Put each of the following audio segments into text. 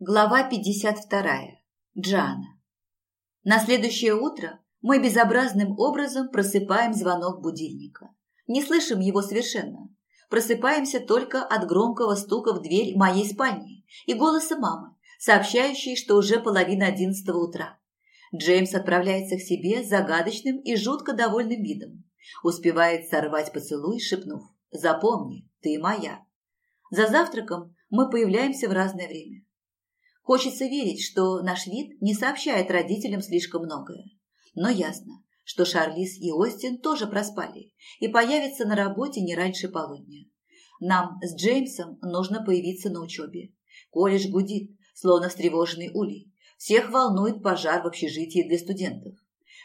Глава 52. Джана. На следующее утро мы безобразным образом просыпаем звонок будильника. Не слышим его совершенно. Просыпаемся только от громкого стука в дверь моей спальни и голоса мамы, сообщающей, что уже половина одиннадцатого утра. Джеймс отправляется к себе с загадочным и жутко довольным видом. Успевает сорвать поцелуй, шепнув «Запомни, ты моя». За завтраком мы появляемся в разное время. Хочется верить, что наш вид не сообщает родителям слишком многое. Но ясно, что Шарлиз и Остин тоже проспали и появятся на работе не раньше полудня. Нам с Джеймсом нужно появиться на учебе. Колледж гудит, словно встревоженный улей. Всех волнует пожар в общежитии для студентов.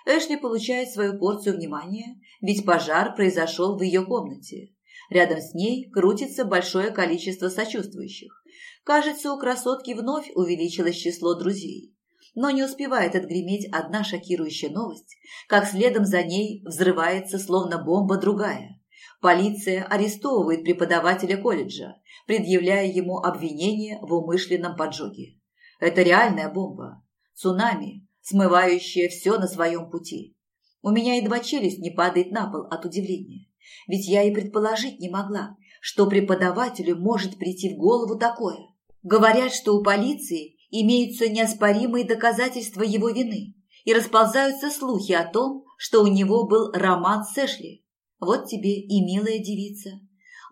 Эшли получает свою порцию внимания, ведь пожар произошел в ее комнате. Рядом с ней крутится большое количество сочувствующих. Кажется, у красотки вновь увеличилось число друзей. Но не успевает отгреметь одна шокирующая новость, как следом за ней взрывается словно бомба другая. Полиция арестовывает преподавателя колледжа, предъявляя ему обвинение в умышленном поджоге. Это реальная бомба. Цунами, смывающая все на своем пути. У меня едва челюсть не падает на пол от удивления. Ведь я и предположить не могла, что преподавателю может прийти в голову такое. Говорят, что у полиции имеются неоспоримые доказательства его вины, и расползаются слухи о том, что у него был роман с Эшли. Вот тебе и милая девица.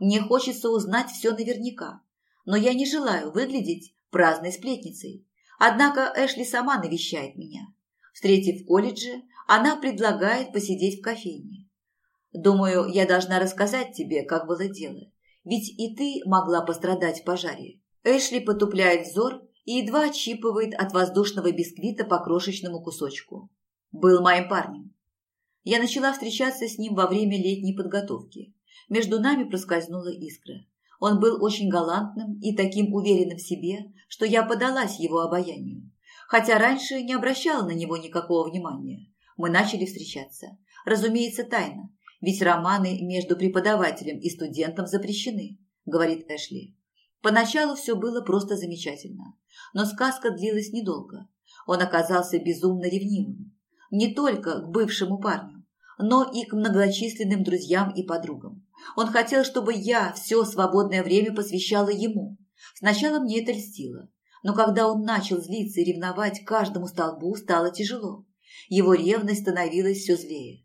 Мне хочется узнать все наверняка, но я не желаю выглядеть праздной сплетницей. Однако Эшли сама навещает меня. Встретив в колледже, она предлагает посидеть в кофейне. Думаю, я должна рассказать тебе, как было дело, ведь и ты могла пострадать в пожаре. Эшли потупляет взор и едва отщипывает от воздушного бисквита по крошечному кусочку. Был моим парнем. Я начала встречаться с ним во время летней подготовки. Между нами проскользнула искра. Он был очень галантным и таким уверенным в себе, что я подалась его обаянию. Хотя раньше не обращала на него никакого внимания. Мы начали встречаться. Разумеется, тайно, ведь романы между преподавателем и студентом запрещены, говорит Эшли. Поначалу все было просто замечательно, но сказка длилась недолго. Он оказался безумно ревнивым. Не только к бывшему парню, но и к многочисленным друзьям и подругам. Он хотел, чтобы я все свободное время посвящала ему. Сначала мне это льстило, но когда он начал злиться и ревновать каждому столбу, стало тяжело. Его ревность становилась все злее.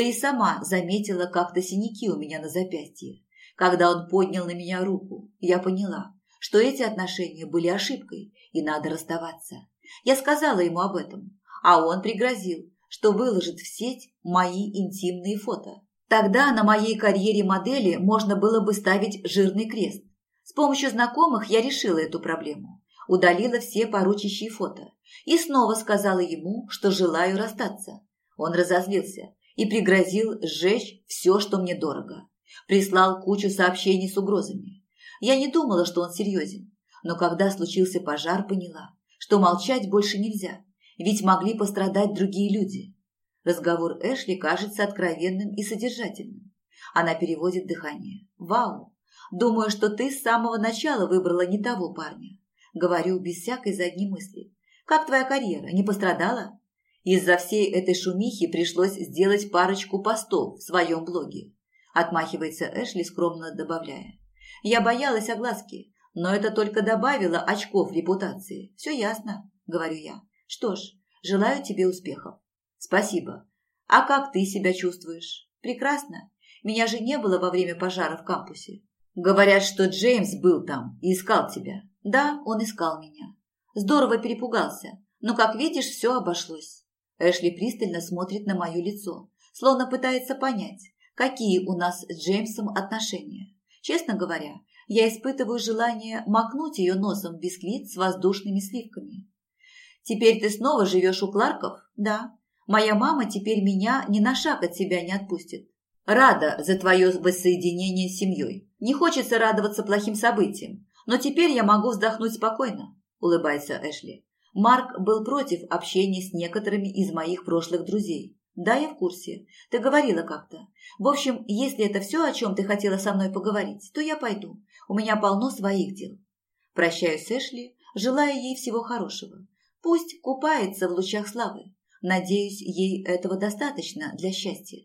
Ты и сама заметила как-то синяки у меня на запястье. Когда он поднял на меня руку, я поняла, что эти отношения были ошибкой, и надо расставаться. Я сказала ему об этом, а он пригрозил, что выложит в сеть мои интимные фото. Тогда на моей карьере модели можно было бы ставить жирный крест. С помощью знакомых я решила эту проблему. Удалила все поручащие фото. И снова сказала ему, что желаю расстаться. Он разозлился, и пригрозил сжечь все, что мне дорого. Прислал кучу сообщений с угрозами. Я не думала, что он серьезен, но когда случился пожар, поняла, что молчать больше нельзя, ведь могли пострадать другие люди. Разговор Эшли кажется откровенным и содержательным. Она переводит дыхание. «Вау! Думаю, что ты с самого начала выбрала не того парня». Говорю без всякой задней мысли. «Как твоя карьера? Не пострадала?» Из-за всей этой шумихи пришлось сделать парочку постов в своем блоге. Отмахивается Эшли, скромно добавляя. Я боялась огласки, но это только добавило очков репутации. Все ясно, говорю я. Что ж, желаю тебе успехов. Спасибо. А как ты себя чувствуешь? Прекрасно. Меня же не было во время пожара в кампусе. Говорят, что Джеймс был там и искал тебя. Да, он искал меня. Здорово перепугался, но, как видишь, все обошлось. Эшли пристально смотрит на мое лицо, словно пытается понять, какие у нас с Джеймсом отношения. Честно говоря, я испытываю желание макнуть ее носом в бисквит с воздушными сливками. «Теперь ты снова живешь у Кларков?» «Да. Моя мама теперь меня ни на шаг от себя не отпустит. Рада за твое воссоединение с семьей. Не хочется радоваться плохим событиям, но теперь я могу вздохнуть спокойно», – улыбается Эшли. Марк был против общения с некоторыми из моих прошлых друзей. Да, я в курсе. Ты говорила как-то. В общем, если это все, о чем ты хотела со мной поговорить, то я пойду. У меня полно своих дел. Прощаюсь с Эшли, желаю ей всего хорошего. Пусть купается в лучах славы. Надеюсь, ей этого достаточно для счастья.